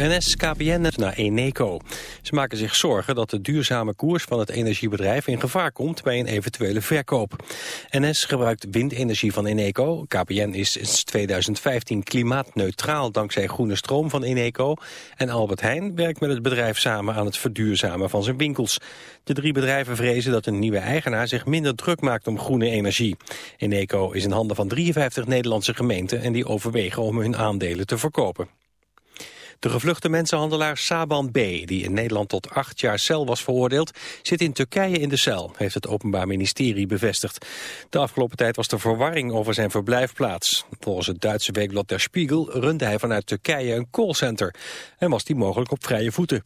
NS, KPN naar Eneco. Ze maken zich zorgen dat de duurzame koers van het energiebedrijf in gevaar komt bij een eventuele verkoop. NS gebruikt windenergie van Eneco. KPN is sinds 2015 klimaatneutraal dankzij groene stroom van Eneco. En Albert Heijn werkt met het bedrijf samen aan het verduurzamen van zijn winkels. De drie bedrijven vrezen dat een nieuwe eigenaar zich minder druk maakt om groene energie. Eneco is in handen van 53 Nederlandse gemeenten en die overwegen om hun aandelen te verkopen. De gevluchte mensenhandelaar Saban B., die in Nederland tot acht jaar cel was veroordeeld, zit in Turkije in de cel, heeft het Openbaar Ministerie bevestigd. De afgelopen tijd was er verwarring over zijn verblijfplaats. Volgens het Duitse weekblad Der Spiegel runde hij vanuit Turkije een callcenter en was die mogelijk op vrije voeten.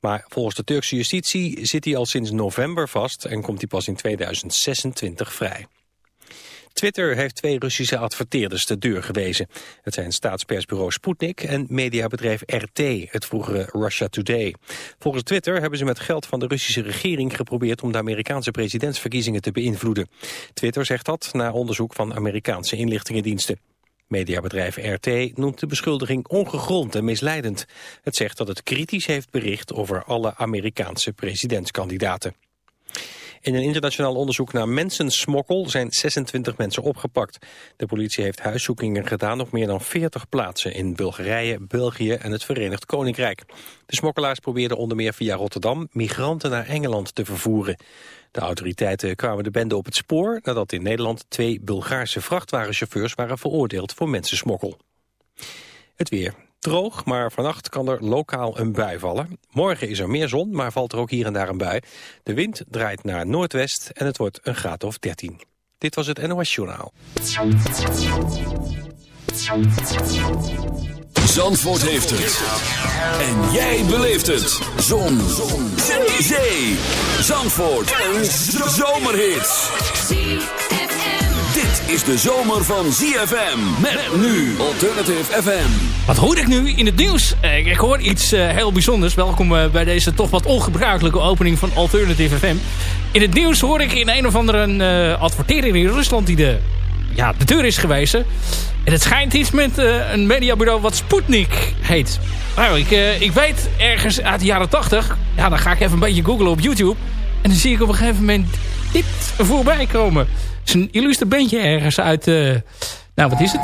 Maar volgens de Turkse justitie zit hij al sinds november vast en komt hij pas in 2026 vrij. Twitter heeft twee Russische adverteerders de deur gewezen. Het zijn staatspersbureau Sputnik en mediabedrijf RT, het vroegere Russia Today. Volgens Twitter hebben ze met geld van de Russische regering geprobeerd om de Amerikaanse presidentsverkiezingen te beïnvloeden. Twitter zegt dat na onderzoek van Amerikaanse inlichtingendiensten. Mediabedrijf RT noemt de beschuldiging ongegrond en misleidend. Het zegt dat het kritisch heeft bericht over alle Amerikaanse presidentskandidaten. In een internationaal onderzoek naar mensensmokkel zijn 26 mensen opgepakt. De politie heeft huiszoekingen gedaan op meer dan 40 plaatsen in Bulgarije, België en het Verenigd Koninkrijk. De smokkelaars probeerden onder meer via Rotterdam migranten naar Engeland te vervoeren. De autoriteiten kwamen de bende op het spoor nadat in Nederland twee Bulgaarse vrachtwagenchauffeurs waren veroordeeld voor mensensmokkel. Het weer. Droog, maar vannacht kan er lokaal een bui vallen. Morgen is er meer zon, maar valt er ook hier en daar een bui. De wind draait naar noordwest en het wordt een graad of 13. Dit was het NOS Journaal. Zandvoort heeft het. En jij beleeft het. Zon. zon. Zee. Zandvoort. Een zomerhit dit is de zomer van ZFM. Met nu Alternative FM. Wat hoor ik nu in het nieuws? Eh, ik hoor iets uh, heel bijzonders. Welkom uh, bij deze toch wat ongebruikelijke opening van Alternative FM. In het nieuws hoor ik in een of andere advertering in Rusland die de, ja, de deur is geweest. En het schijnt iets met een mediabureau wat Sputnik heet. Nou, ik, ik weet ergens uit de jaren 80. Ja, dan ga ik even een beetje googlen op YouTube. En dan zie ik op een gegeven moment dit voorbij komen is een illustre bandje ergens uit... Uh, nou, wat is het?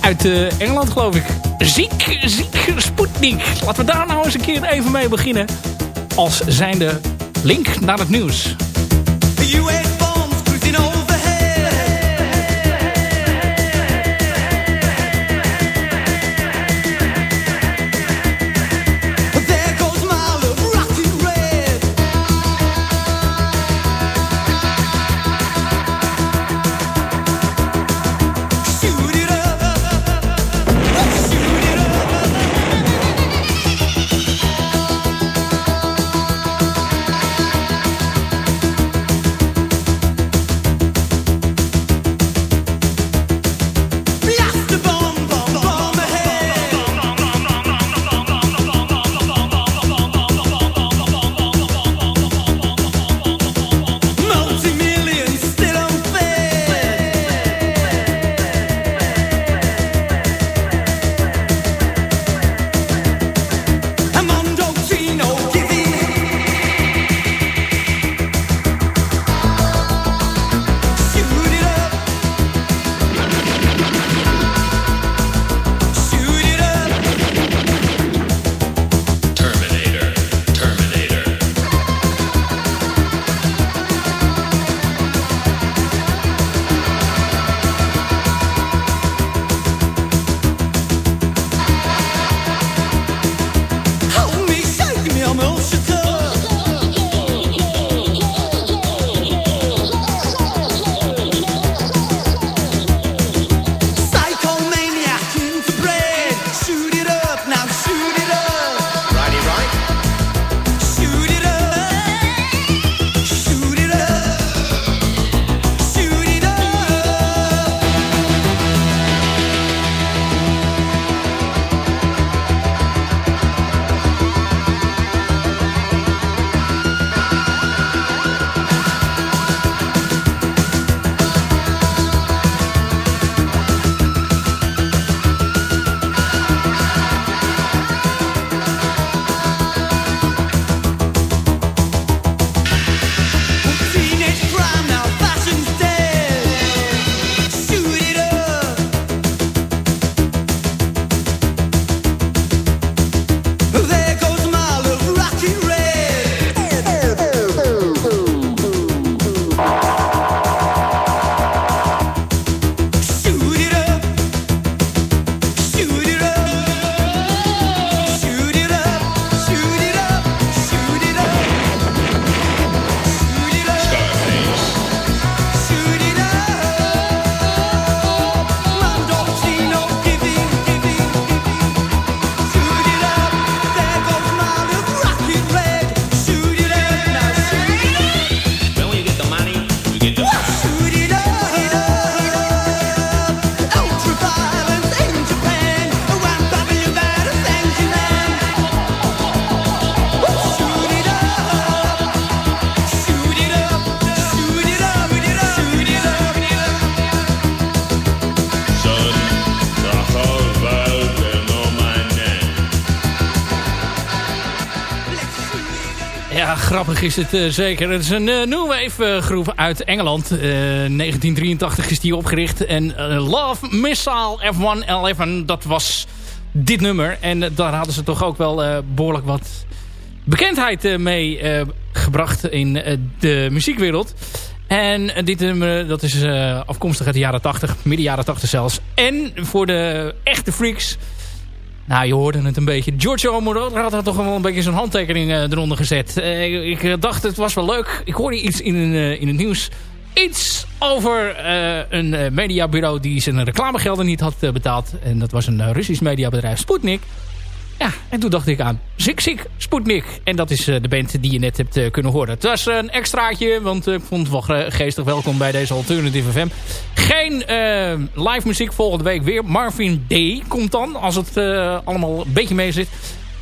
Uit uh, Engeland, geloof ik. Ziek, ziek, Sputnik. Laten we daar nou eens een keer even mee beginnen. Als zijnde link naar het nieuws. Grappig is het uh, zeker. Het is een uh, new wave groep uit Engeland. 1983 is die opgericht. En Love Missile F111, dat was dit nummer. En daar hadden ze toch ook wel behoorlijk wat bekendheid mee gebracht in de muziekwereld. En dit nummer dat is afkomstig uit de jaren 80, midden jaren 80 zelfs. En voor de echte freaks nou, je hoorde het een beetje. Giorgio Moroder had toch wel een beetje zijn handtekening uh, eronder gezet. Uh, ik uh, dacht, het was wel leuk. Ik hoorde iets in, in het nieuws. Iets over een mediabureau die zijn reclamegelden niet had betaald. En dat was een Russisch mediabedrijf, Sputnik. Ja, en toen dacht ik aan Zik Zik Sputnik. En dat is uh, de band die je net hebt uh, kunnen horen. Het was een extraatje, want uh, ik vond het wel geestig welkom bij deze Alternative FM. Geen live muziek volgende week weer. Marvin D. komt dan, als het allemaal een beetje mee zit.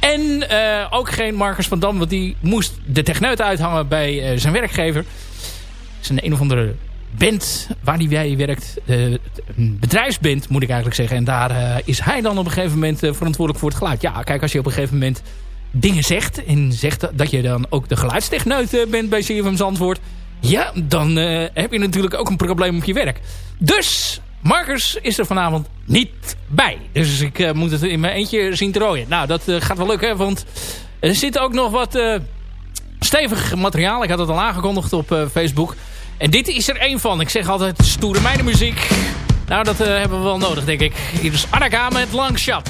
En ook geen Marcus van Dam, want die moest de techneut uithangen bij zijn werkgever. Het is een een of andere band waar hij werkt. Uh, een bedrijfsband moet ik eigenlijk zeggen. En daar uh, is hij dan op een gegeven moment uh, verantwoordelijk voor het geluid. Ja, kijk, als je op een gegeven moment dingen zegt... en zegt dat je dan ook de geluidstechneut bent bij CFM Zandvoort... ja, dan heb je natuurlijk ook een probleem op je werk. Dus Marcus is er vanavond niet bij. Dus ik moet het in mijn eentje zien te rooien. Nou, dat gaat wel lukken, want er zit ook nog wat stevig materiaal. Ik had het al aangekondigd op Facebook... En dit is er één van. Ik zeg altijd stoere mijne muziek. Nou, dat uh, hebben we wel nodig, denk ik. Hier is Annika met Longshot.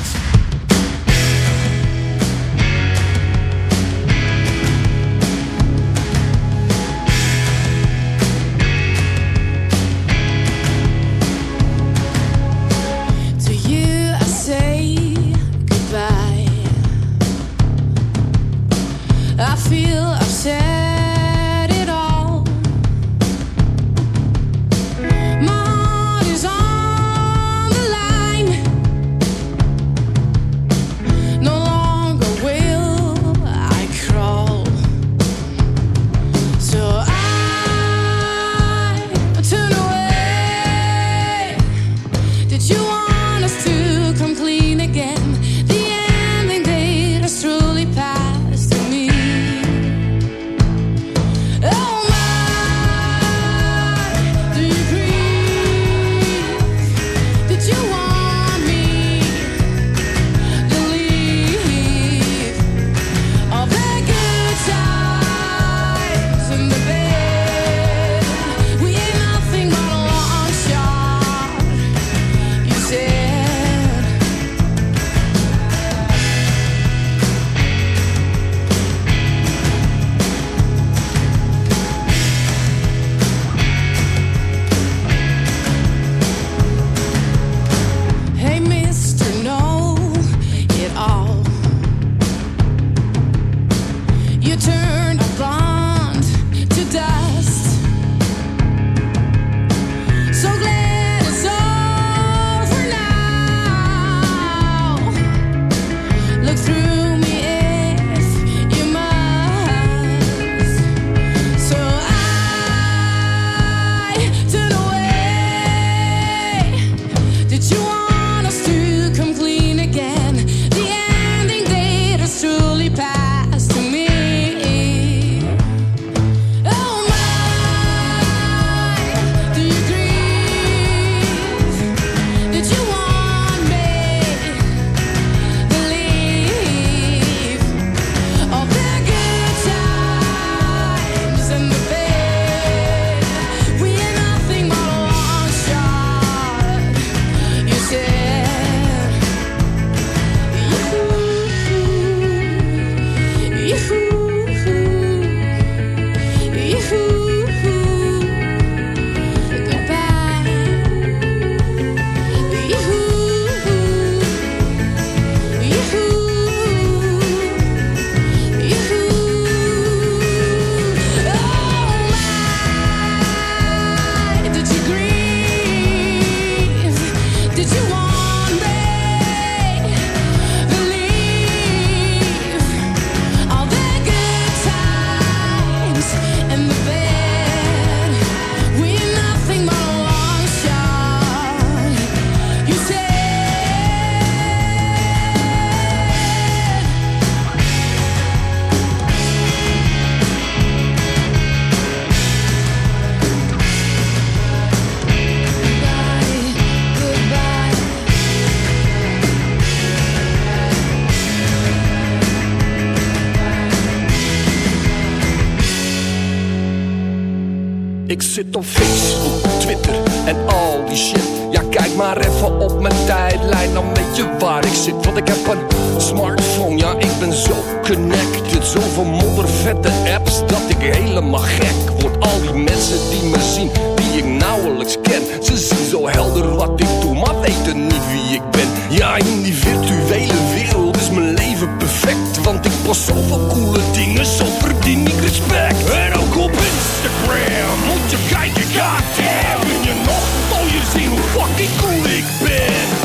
Ik zit op Facebook, Twitter en al die shit. Ja, kijk maar even op mijn tijdlijn, dan weet je waar ik zit. Want ik heb een smartphone, ja, ik ben zo connected. Zoveel moddervette apps dat ik helemaal gek word. Al die mensen die me zien, die ik nauwelijks ken. Ze zien zo helder wat ik doe, maar weten niet wie ik ben. Ja, in die virtuele wereld mijn leven perfect. Want ik post zoveel coole dingen, zo verdien ik respect. En ook op Instagram moet je kijken, goddamn. Wil je nog mooier zien hoe fucking cool ik ben?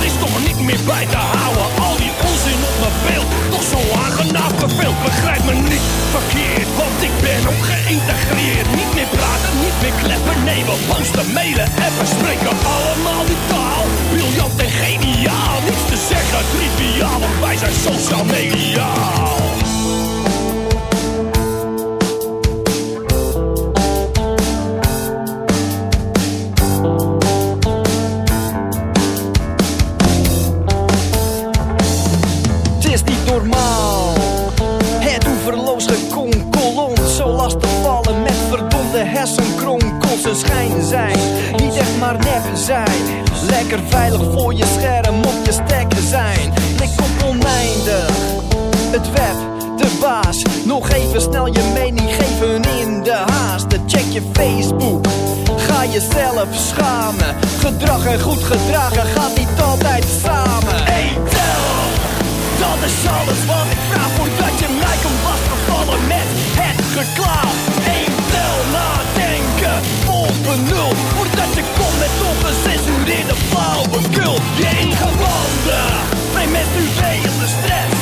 Dat is toch niet meer bij te houden. Al die onzin op mijn beeld, toch zo aangenaam verveeld. Begrijp me niet verkeerd, want ik ben ook geïntegreerd. Niet meer praten, niet meer kleppen, nee, we posten, mailen, appen, spreken allemaal die taal. Briljant en geniaal, niets te zeggen, triviaal, wij zijn social mediaal. Verdomde hersenkronkels. Een schijn zijn, niet echt maar nep zijn. Lekker veilig voor je scherm op je stekker zijn. Klik op oneindig, het web, de baas. Nog even snel je mening geven in de haast. Check je Facebook, ga jezelf schamen. Gedrag en goed gedragen gaat niet altijd samen. Hey, tel! Dat is alles wat ik vraag voordat je mij komt lastigvallen met het geklaag. Voordat je komt met ongecensureerde flauwekul. Je ingewanden, mijn menstruerende stress.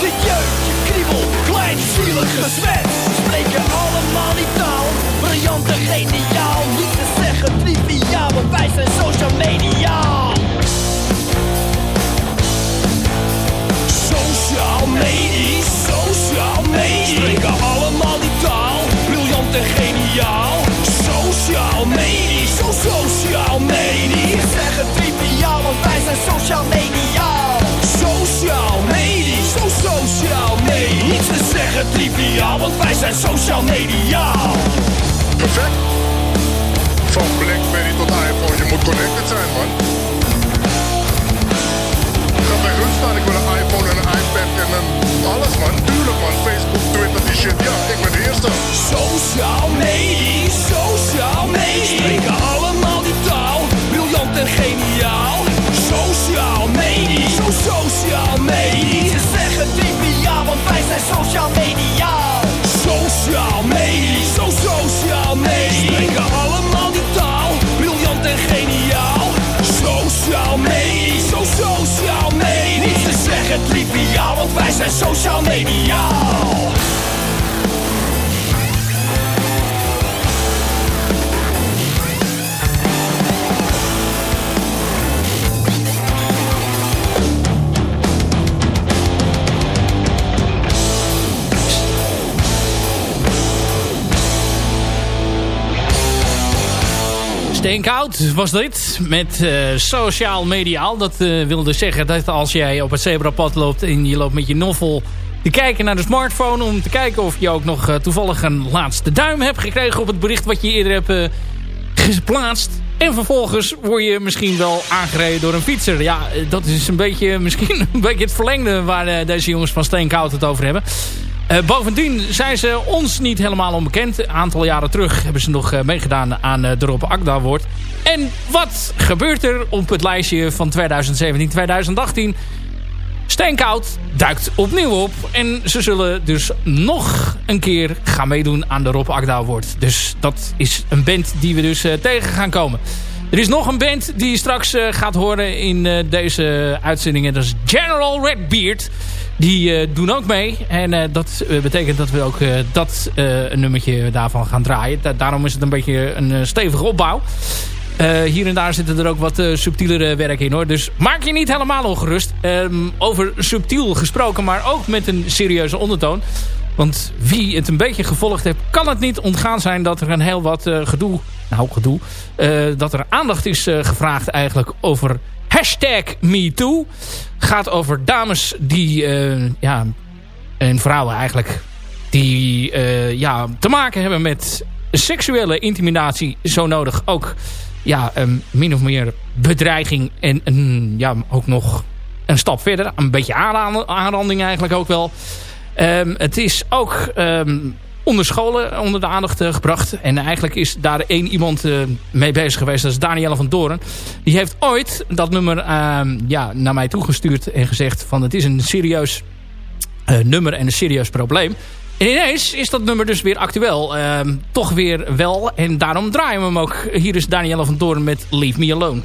De jeugd, je kriebel, klein zielig gezwet. Spreken allemaal die taal, briljant en geniaal. Niet te zeggen triviaal, want wij zijn social mediaal. Sociaal medisch, sociaal medisch Spreken allemaal die taal, briljant en geniaal Sociaal medisch, zo sociaal medisch Ik zeg het triviaal, want wij zijn sociaal mediaal Sociaal medisch, zo sociaal medisch Niets te zeggen triviaal, want wij zijn sociaal mediaal Perfect. Van Blackberry tot iPhone, je moet connected zijn, man. Hun staan, ik wil een iPhone en een iPad en een alles, man. Tuurlijk, man. Facebook, Twitter, die shit. Ja, ik ben de eerste. Sociaal medisch, sociaal medisch Spreken allemaal die taal, briljant en geniaal. Sociaal medisch, zo sociaal medisch Ze zeggen triviaal, want wij zijn sociaal mediaal Sociaal medisch, zo sociaal medisch Spreken allemaal die taal, briljant en geniaal. Zo sociaal zeggen triviaal, want wij zijn sociaal mediaal Steenkoud was dit. Met eh, sociaal mediaal. Dat eh, wilde zeggen dat als jij op het zebrapad loopt en je loopt met je novel te kijken naar de smartphone. Om te kijken of je ook nog eh, toevallig een laatste duim hebt gekregen op het bericht wat je eerder hebt geplaatst. En vervolgens word je misschien wel aangereden door een fietser. Ja, dat is een beetje, misschien een beetje het verlengde waar deze jongens van Steenkoud het over hebben. Eh, bovendien zijn ze ons niet helemaal onbekend. Een aantal jaren terug hebben ze nog eh, meegedaan aan uh, de Rob Akda. En wat gebeurt er op het lijstje van 2017-2018? Steenkoud duikt opnieuw op. En ze zullen dus nog een keer gaan meedoen aan de Rob Akda Award. Dus dat is een band die we dus eh, tegen gaan komen. Er is nog een band die je straks eh, gaat horen in eh, deze uitzendingen. Dat is General Redbeard. Die eh, doen ook mee. En dat betekent dat we ook dat nummertje daarvan gaan draaien. Da- daarom is het een beetje een stevige opbouw. Hier en daar zitten er ook wat subtielere werk in hoor. Dus maak je niet helemaal ongerust. Ehm, over subtiel gesproken, maar ook met een serieuze ondertoon. Want wie het een beetje gevolgd heeft, kan het niet ontgaan zijn dat er een heel wat eh, gedoe, nou gedoe, eh, dat er aandacht is eh, gevraagd eigenlijk over hashtag MeToo. Gaat over dames die, ja, en vrouwen eigenlijk die ja, te maken hebben met seksuele intimidatie. Zo nodig ook ja, min of meer bedreiging en ja, ook nog een stap verder. Een beetje aanranding eigenlijk ook wel. Um, het is ook um, onder scholen onder de aandacht uh, gebracht. En eigenlijk is daar één iemand uh, mee bezig geweest. Dat is Danielle van Doren. Die heeft ooit dat nummer uh, ja, naar mij toegestuurd en gezegd van het is een serieus uh, nummer en een serieus probleem. En ineens is dat nummer dus weer actueel. Ehm, toch weer wel. En daarom draaien we hem ook. Hier is Danielle van Doorn met Leave Me Alone.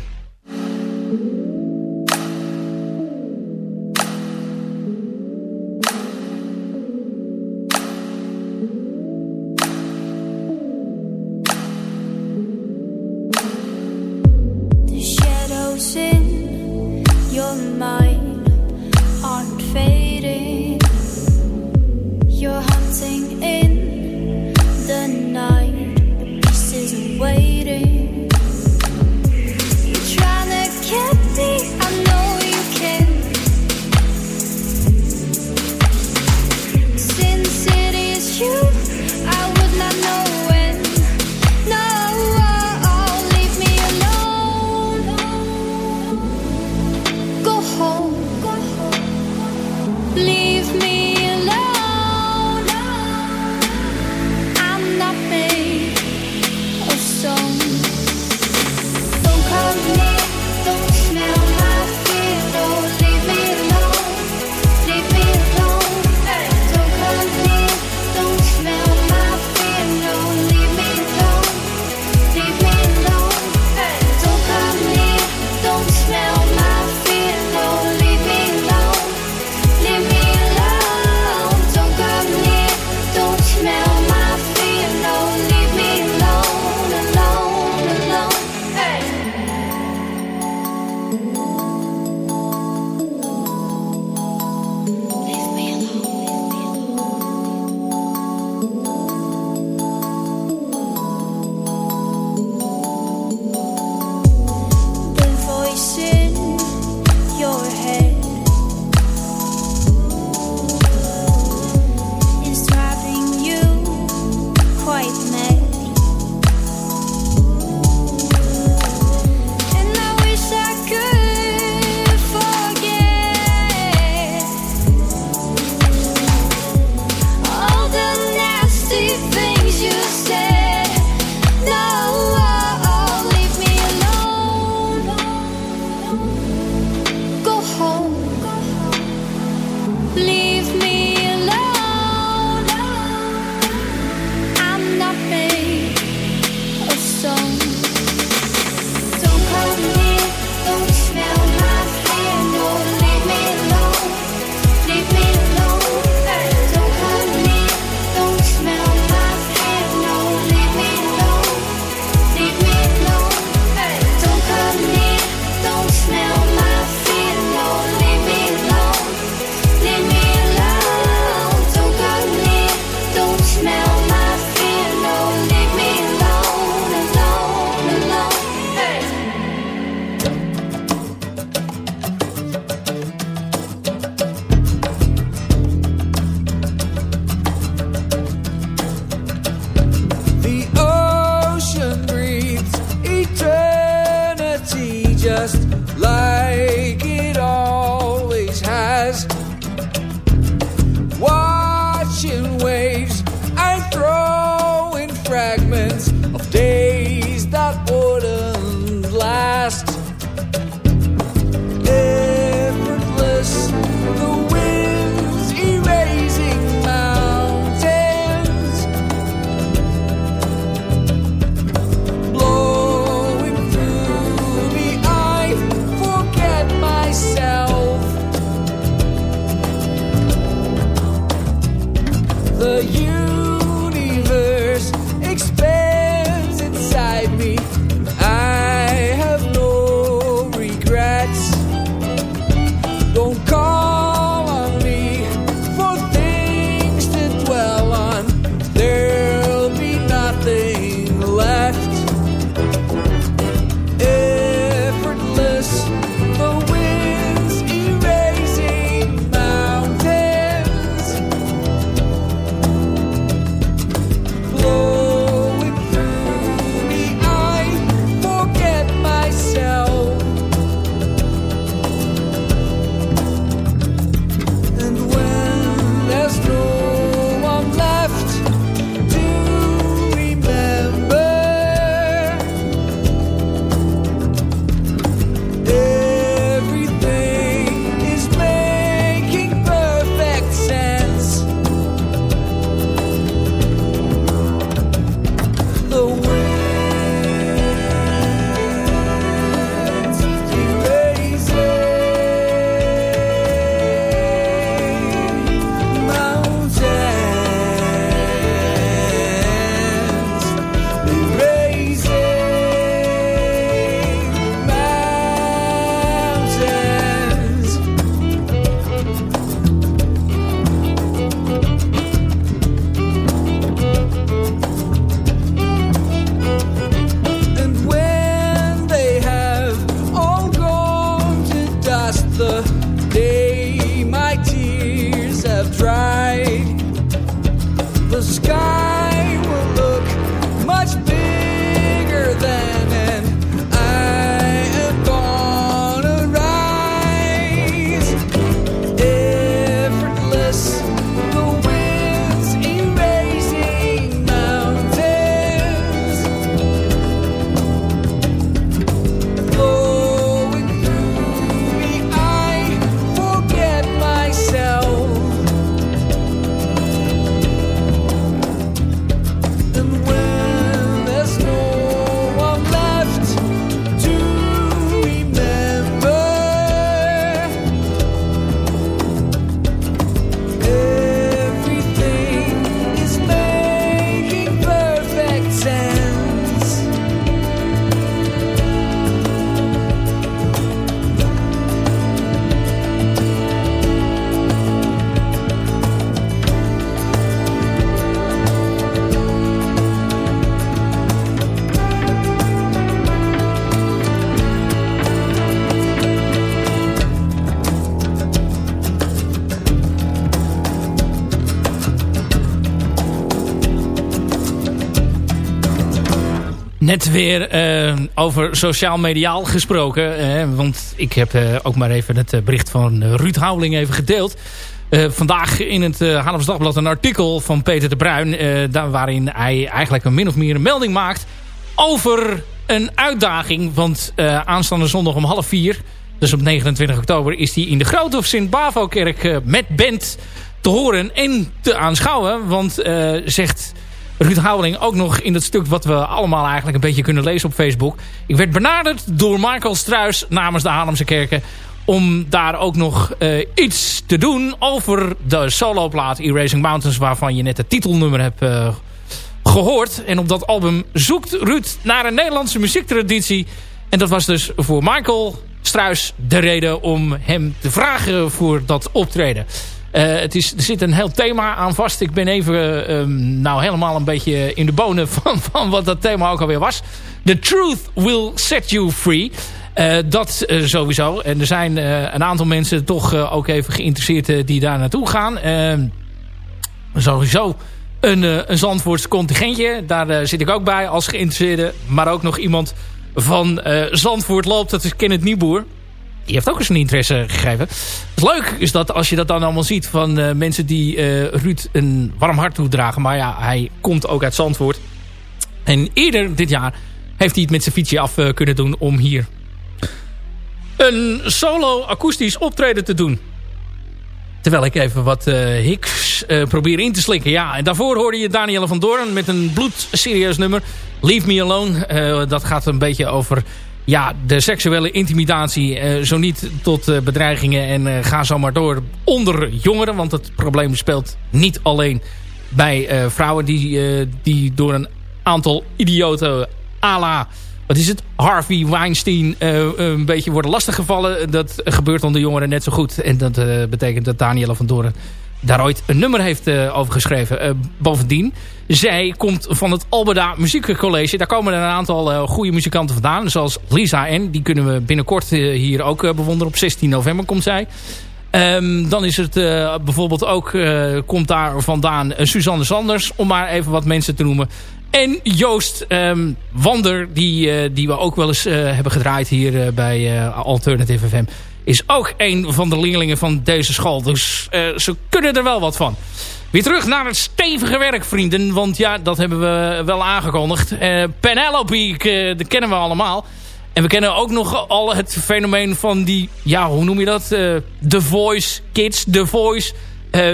Weer uh, over sociaal mediaal gesproken. Uh, want ik heb uh, ook maar even het bericht van Ruud Houweling even gedeeld. vandaag in het uh, Dagblad een artikel van Peter de Bruin. daar, waarin hij eigenlijk een min of meer een melding maakt over een uitdaging. Want aanstaande zondag om half vier, dus op 29 oktober... is hij in de Grote of Sint-Bavo-kerk met band te horen en te aanschouwen. Want zegt Ruud Houweling ook nog in dat stuk wat we allemaal eigenlijk een beetje kunnen lezen op Facebook. Ik werd benaderd door Michael Struis namens de Haarlemse Kerken om daar ook nog uh, iets te doen over de soloplaat Erasing Mountains... waarvan je net het titelnummer hebt uh, gehoord. En op dat album zoekt Ruud naar een Nederlandse muziektraditie. En dat was dus voor Michael Struis de reden om hem te vragen voor dat optreden. Uh, het is, er zit een heel thema aan vast. Ik ben even uh, nou helemaal een beetje in de bonen van, van wat dat thema ook alweer was. The truth will set you free. Uh, dat sowieso. En er zijn een aantal mensen toch ook even geïnteresseerd die daar naartoe gaan. Ehm, sowieso een, een Zandvoorts contingentje. Daar zit ik ook bij als geïnteresseerde. Maar ook nog iemand van Zandvoort loopt. Dat is Kenneth Nieboer die heeft ook eens een interesse gegeven. Het leuk is dat als je dat dan allemaal ziet van uh, mensen die uh, Ruud een warm hart toedragen. Maar ja, hij komt ook uit Zandvoort. En eerder dit jaar heeft hij het met zijn fietsje af uh, kunnen doen om hier een solo akoestisch optreden te doen. Terwijl ik even wat Hicks probeer in te slikken. Ja, en daarvoor hoorde je Danielle van Doorn met een bloedserieus nummer. Leave Me Alone. dat gaat een beetje over ja, de seksuele intimidatie, uh, zo niet tot uh, bedreigingen en uh, ga zo maar door onder jongeren. Want het probleem speelt niet alleen bij vrouwen die, die door een aantal idioten ala, wat is het, Harvey Weinstein een beetje worden lastiggevallen. Dat gebeurt onder jongeren net zo goed. En dat betekent dat Danielle van Doren daar ooit een nummer heeft uh, over geschreven. Uh, bovendien, zij komt van het Alberda Muziekcollege. Daar komen er een aantal uh, goede muzikanten vandaan. Zoals Lisa N. Die kunnen we binnenkort hier ook bewonderen. Op 16 november komt zij. Um, dan is het bijvoorbeeld ook, komt daar vandaan Suzanne Sanders. Om maar even wat mensen te noemen. En Joost um, Wander, die, die we ook wel eens hebben gedraaid hier bij Alternative FM is ook een van de leerlingen van deze school. Dus uh, ze kunnen er wel wat van. Weer terug naar het stevige werk, vrienden. Want ja, dat hebben we wel aangekondigd. Uh, Penelope, uh, dat kennen we allemaal. En we kennen ook nog al het fenomeen van die... Ja, hoe noem je dat? The Voice Kids, The Voice...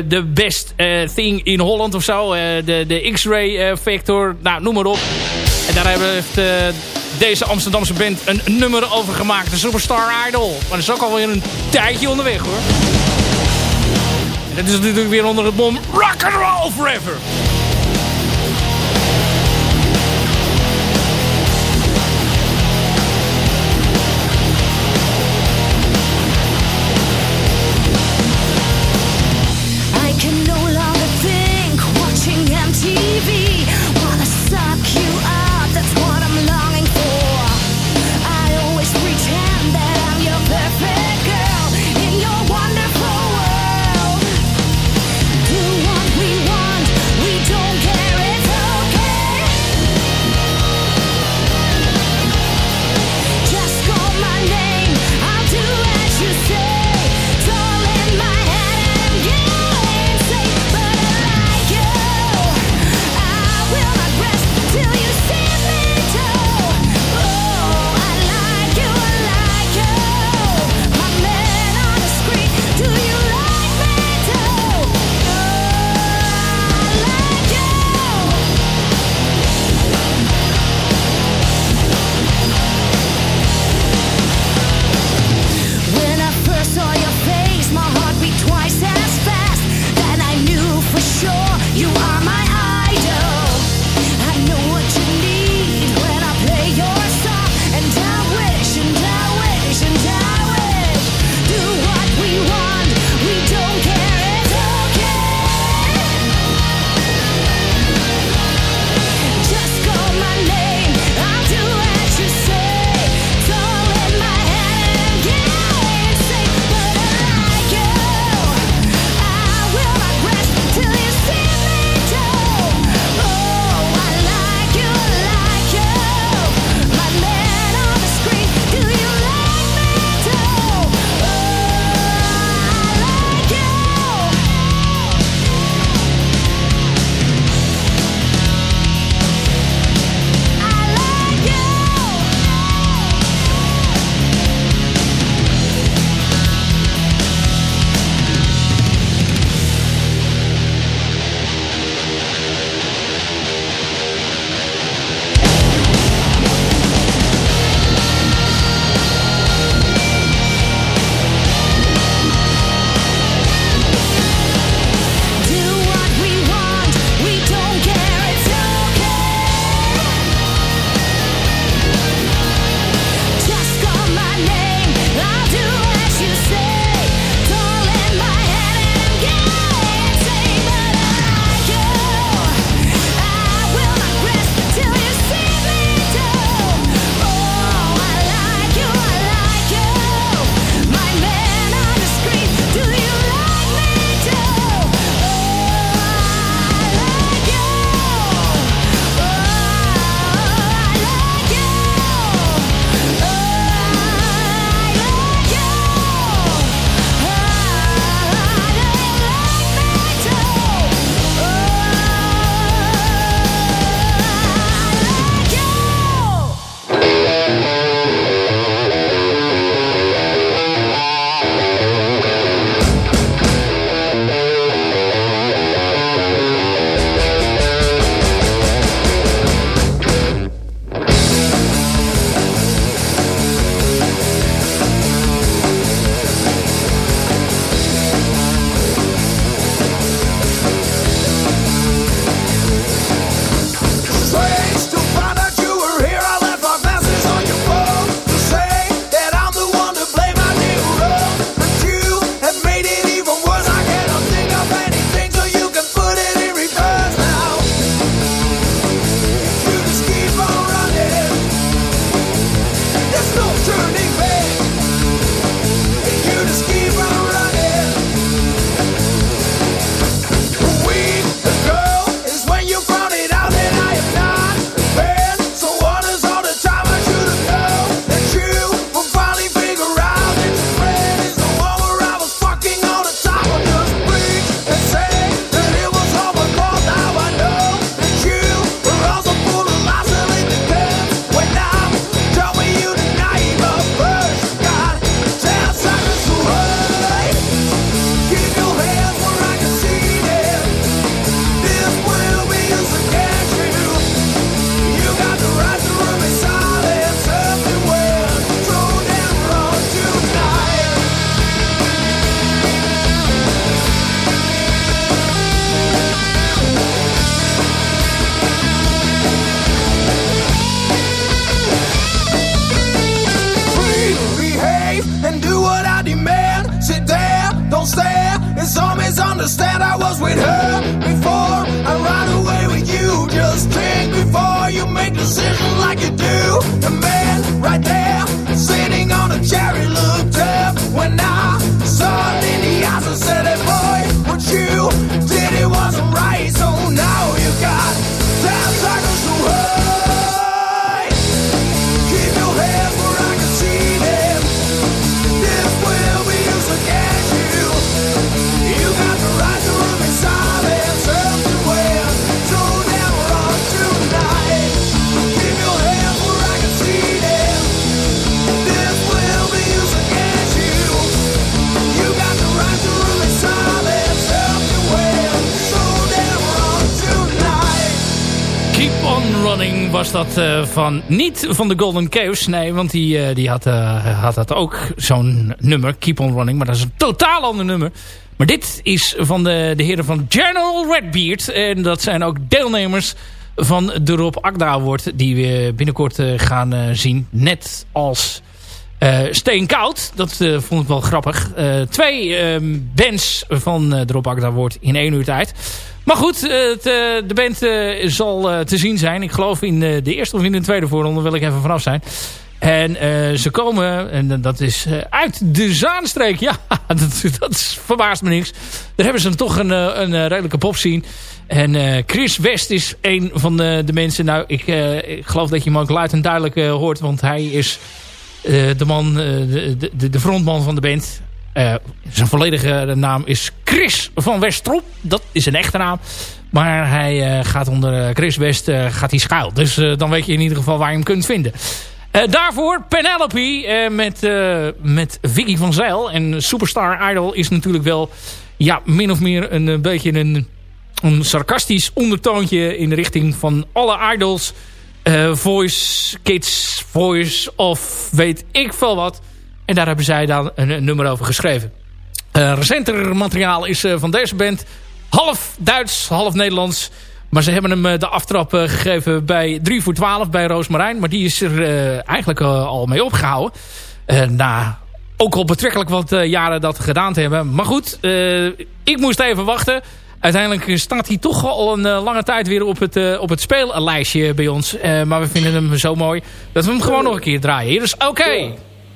De best thing in Holland of zo. de de X-ray factor. Nou, noem maar op. En daar heeft deze Amsterdamse band een nummer over gemaakt. De Superstar Idol. Maar dat is ook alweer een tijdje onderweg hoor. En dat is natuurlijk weer onder het bom Rock and Roll Forever. Eh, van... Niet van de Golden Caves, nee, want die, eh, die had, eh, had dat ook zo'n nummer. Keep on Running, maar dat is een totaal ander nummer. Maar dit is van de, de heren van General Redbeard. En dat zijn ook deelnemers van de Rob Akda Award... die we binnenkort gaan zien. Net als... eh Steenkoud, dat vond ik wel grappig. Twee ehm, bands van de Rob Akda Award in één uur tijd. Maar goed, eh, het, eh, de band eh, zal te zien zijn. Ik geloof in de eerste of in de tweede voorronde wil ik even vanaf zijn. En ze komen, en dat is uit de Zaanstreek. Ja, dat, dat verbaast me niks. Daar hebben ze toch een, een redelijke pop zien. En Chris West is een van de, de mensen. Nou, ik, ik geloof dat je hem ook luid en duidelijk hoort. Want hij is de man, de, de, de frontman van de band. Eh, zijn volledige naam is Chris van Westrop. Dat is een echte naam. Maar hij eh, gaat onder eh, Chris West eh, gaat hij schuil. Dus eh, dan weet je in ieder geval waar je hem kunt vinden. Eh, daarvoor Penelope eh, met, eh, met Vicky van Zijl. En Superstar Idol is natuurlijk wel ja, min of meer een, eh, beetje een, een sarcastisch ondertoontje in de richting van alle idols. Eh, voice, Kids Voice of weet ik veel wat. En daar hebben zij dan een, nummer over geschreven. Eh, recenter materiaal is eh, van deze band half Duits, half Nederlands. Maar ze hebben hem eh, de aftrap gegeven bij 3 voor 12 bij Roosmarijn. Maar die is er eigenlijk al mee opgehouden. Eh, na ook al betrekkelijk wat jaren dat gedaan te hebben. Maar goed, ik moest even wachten. Uiteindelijk staat hij toch al een lange tijd weer op het, op het speellijstje bij ons. Maar we vinden hem zo mooi dat we hem gewoon nog een keer draaien. Is oké.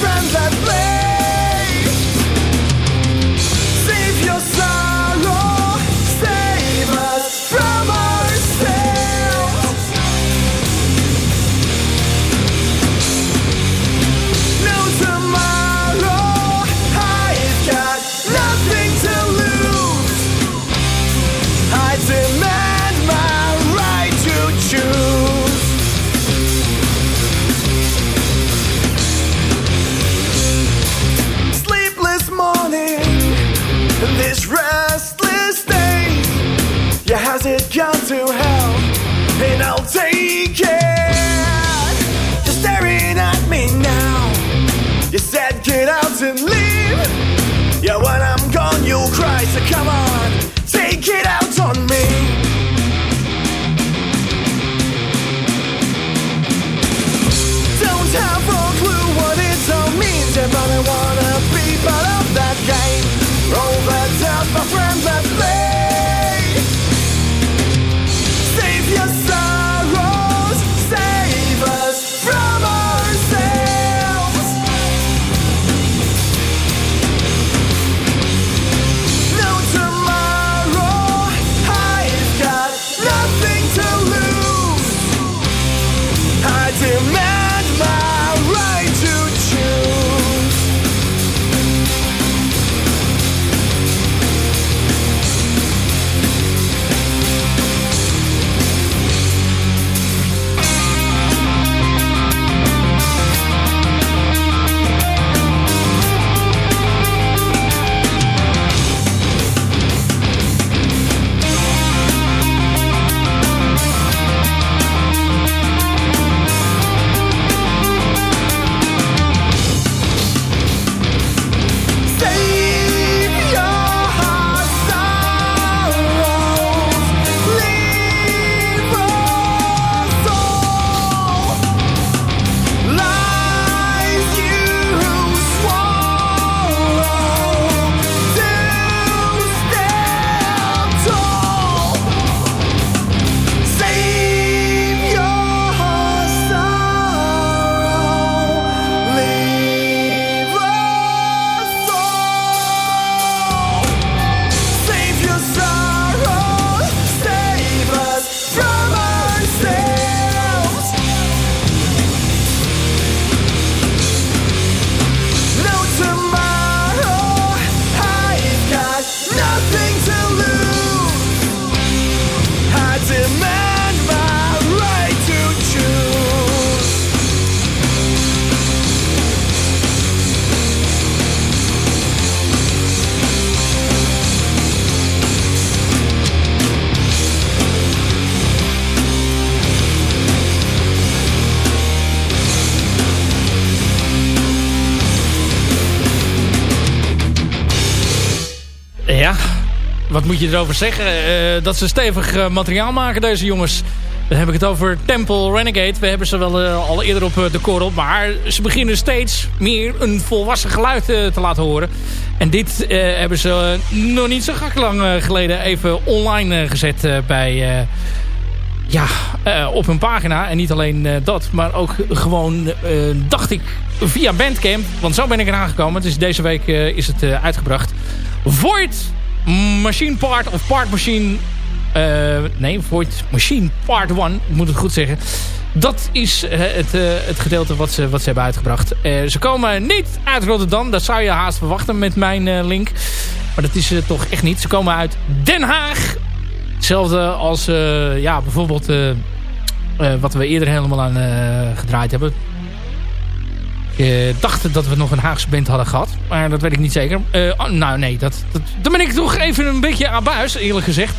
friends that play. moet je erover zeggen? Eh, dat ze stevig eh, materiaal maken, deze jongens. Dan heb ik het over Temple Renegade. We hebben ze wel eh, al eerder op de korrel. Maar ze beginnen steeds meer een volwassen geluid te laten horen. En dit hebben ze nog niet zo gek lang geleden even online gezet bij... ja, op hun pagina. En niet alleen dat, maar ook gewoon, dacht ik, via Bandcamp. Want zo ben ik eraan gekomen. Dus deze week is het uitgebracht. Void Machine Part of Part Machine... Eh, nee, Void Machine Part 1, moet het goed zeggen. Dat is eh, het, eh, het gedeelte wat ze, wat ze hebben uitgebracht. Ze komen niet uit Rotterdam, dat zou je haast verwachten met mijn link. Maar dat is toch echt niet. Ze komen uit Den Haag. Hetzelfde als ja, bijvoorbeeld wat we eerder helemaal aan gedraaid hebben. Ik dacht dat we nog een Haagse band hadden gehad. Maar dat weet ik niet zeker. Oh, nou nee, dat, dat, dan ben ik toch even een beetje aan buis, eerlijk gezegd.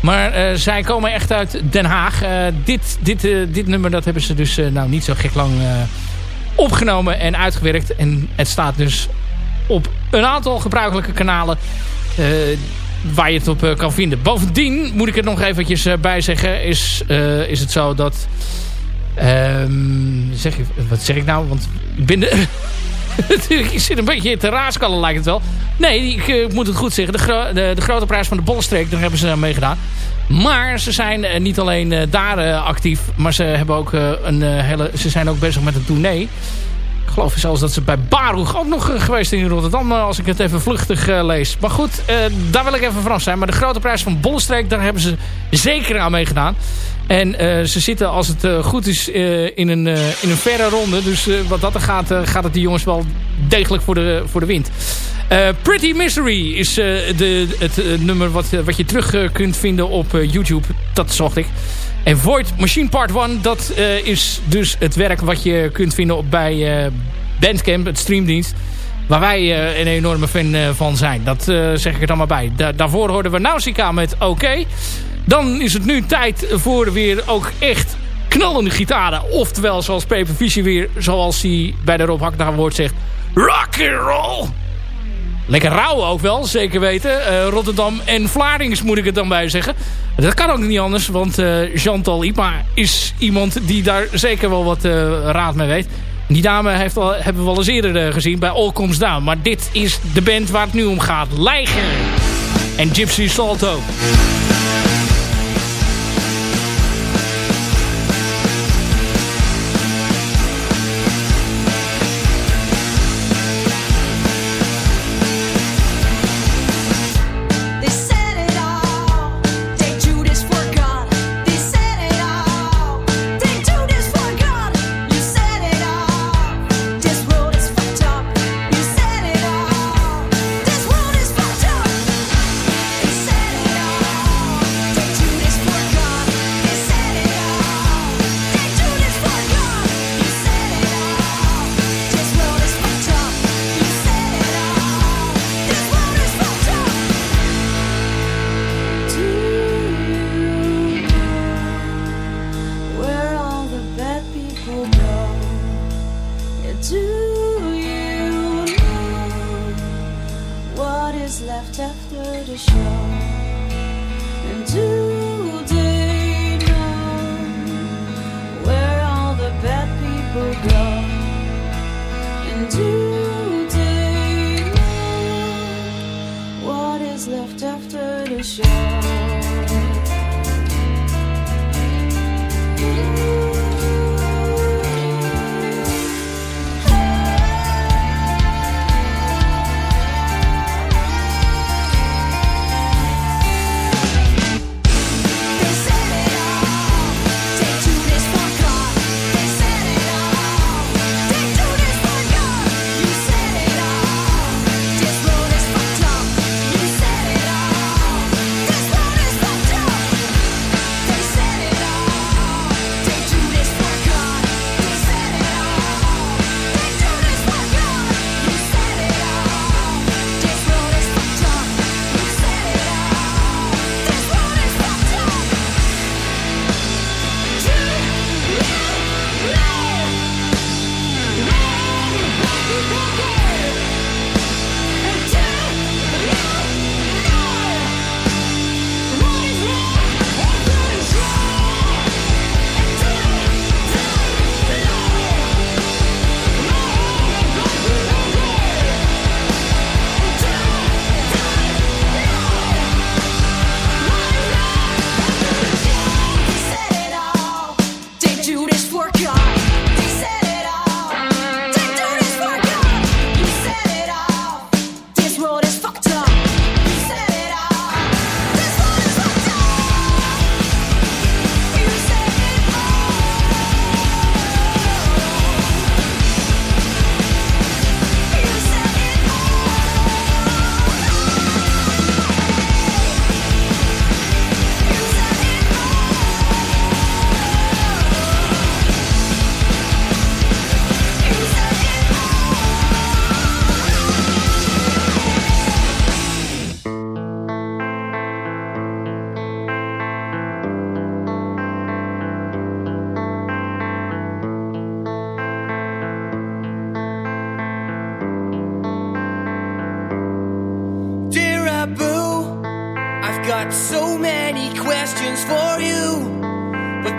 Maar uh, zij komen echt uit Den Haag. Dit, dit, dit nummer dat hebben ze dus nou niet zo gek lang opgenomen en uitgewerkt. En het staat dus op een aantal gebruikelijke kanalen waar je het op kan vinden. Bovendien moet ik er nog eventjes bij zeggen. Is, is het zo dat... Um, zeg, wat zeg ik nou? Want ben de... ik zit een beetje te raaskallen lijkt het wel. Nee, ik, ik moet het goed zeggen. De, de, de, grote prijs van de Bollenstreek, daar hebben ze aan meegedaan. Maar ze zijn uh, niet alleen uh, daar actief, maar ze, hebben ook, een, hele, ze zijn ook bezig met een tournee. Ik geloof zelfs dat ze bij Baruch ook nog geweest in Rotterdam, als ik het even vluchtig lees. Maar goed, daar wil ik even vanaf zijn. Maar de grote prijs van Bollenstreek, daar hebben ze zeker aan meegedaan. En ze zitten, als het goed is, in, een, in een verre ronde. Dus wat dat er gaat, gaat het die jongens wel degelijk voor de, voor de wind. Pretty Mystery is de, het nummer wat, wat je terug kunt vinden op YouTube. Dat zocht ik. En Void Machine Part 1, dat is dus het werk wat je kunt vinden op, bij Bandcamp, het streamdienst. Waar wij een enorme fan van zijn. Dat zeg ik er dan maar bij. Da daarvoor hoorden we Nausicaa met Oké. Dan is het nu tijd voor weer ook echt knallende gitaren. Oftewel, zoals Fischer weer, zoals hij bij de Rob Hakna woord zegt, rock and roll. Lekker rauw ook wel, zeker weten. Uh, Rotterdam en Vlaardings moet ik het dan bij zeggen. Dat kan ook niet anders, want uh, Chantal Ipa is iemand die daar zeker wel wat uh, raad mee weet. Die dame heeft al, hebben we wel eens eerder gezien bij All Comes Down. Maar dit is de band waar het nu om gaat. Leiger en Gypsy Salto.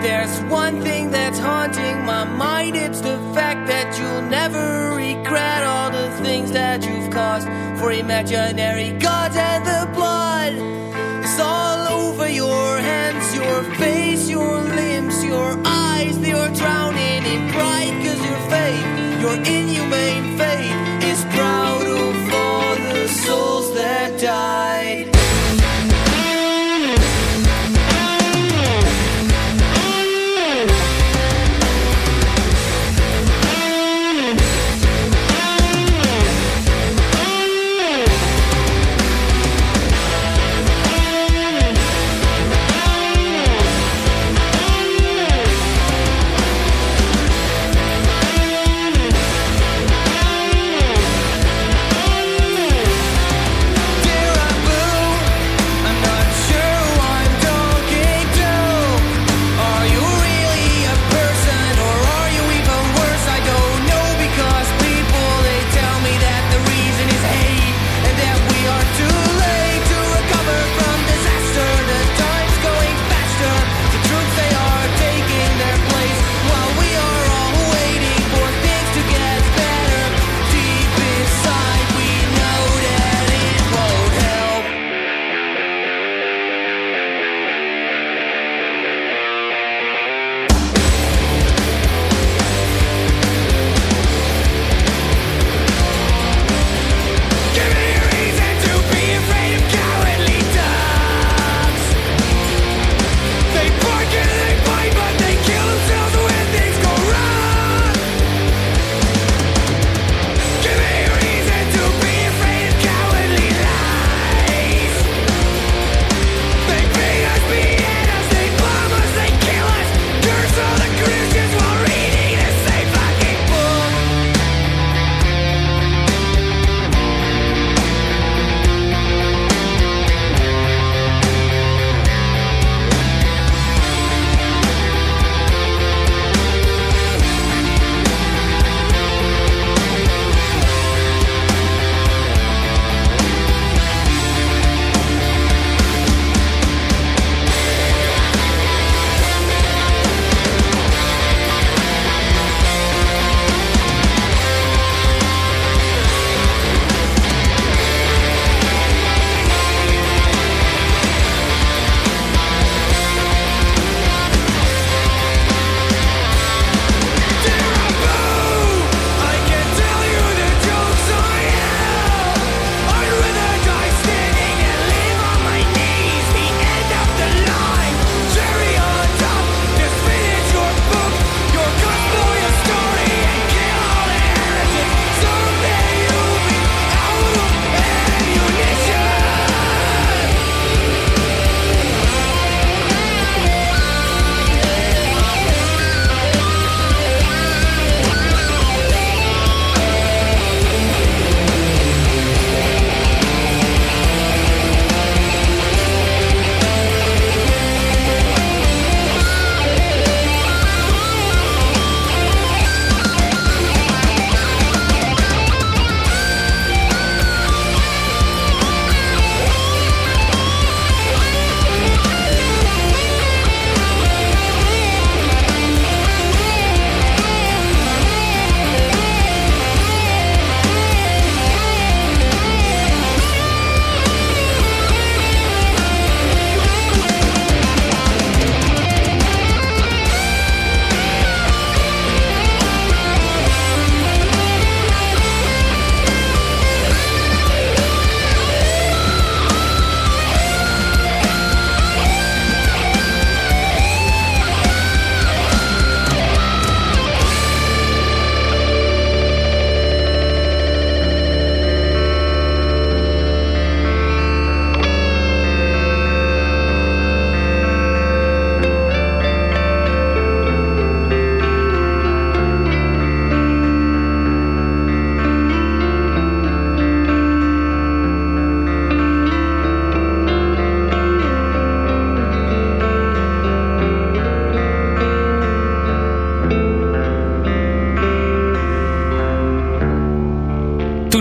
There's one thing that's haunting my mind, it's the fact that you'll never regret all the things that you've caused for imaginary gods and the blood is all over your hands, your face, your limbs, your eyes.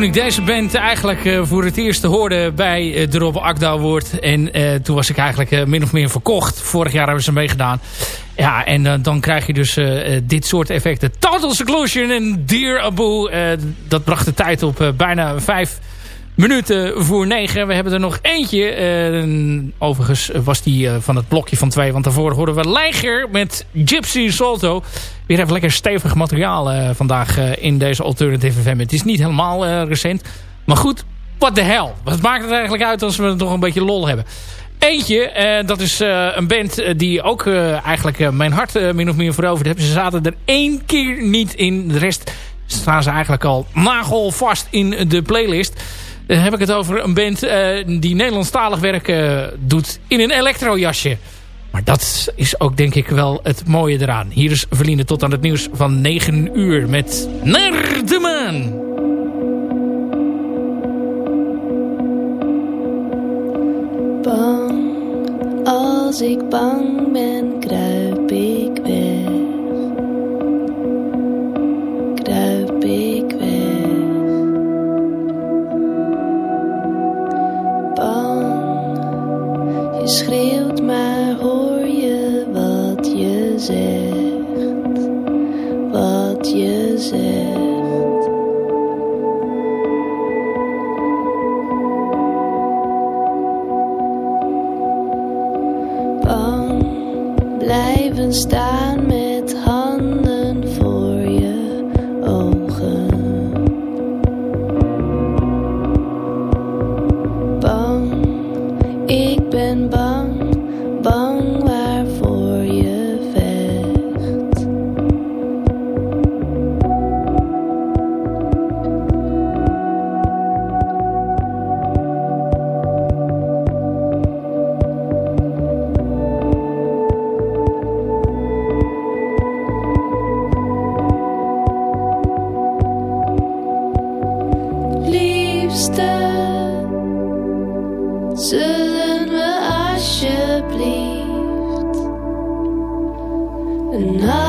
Ik deze band eigenlijk eh, voor het eerst hoorde bij eh, de Rob Akda Award. En eh, toen was ik eigenlijk min of meer verkocht. Vorig jaar hebben ze meegedaan. Ja, en dan krijg je dus dit soort effecten. Total Seclusion en Dear Abu. dat bracht de tijd op bijna vijf minuten voor negen. We hebben er nog eentje. eh, overigens was die eh, van het blokje van twee. Want daarvoor horen we Leiger met Gypsy Salto. Weer even lekker stevig materiaal eh, vandaag in deze Alternative FM. Het is niet helemaal recent. Maar goed, what the hell. Wat maakt het eigenlijk uit als we nog een beetje lol hebben? Eentje, dat is een band die ook eigenlijk mijn hart min of meer veroverd heeft. Ze zaten er één keer niet in. De rest staan ze eigenlijk al nagelvast in de playlist. Dan heb ik het over een band eh, die Nederlandstalig werk eh, doet in een elektrojasje. Maar dat is ook denk ik wel het mooie eraan. Hier is Verlinde tot aan het nieuws van 9 uur met Naar de Maan. Bang, als ik bang ben, kruip ik weg. Schreeuwt, maar hoor je wat je zegt. Wat je zegt. blijven staan een nachtje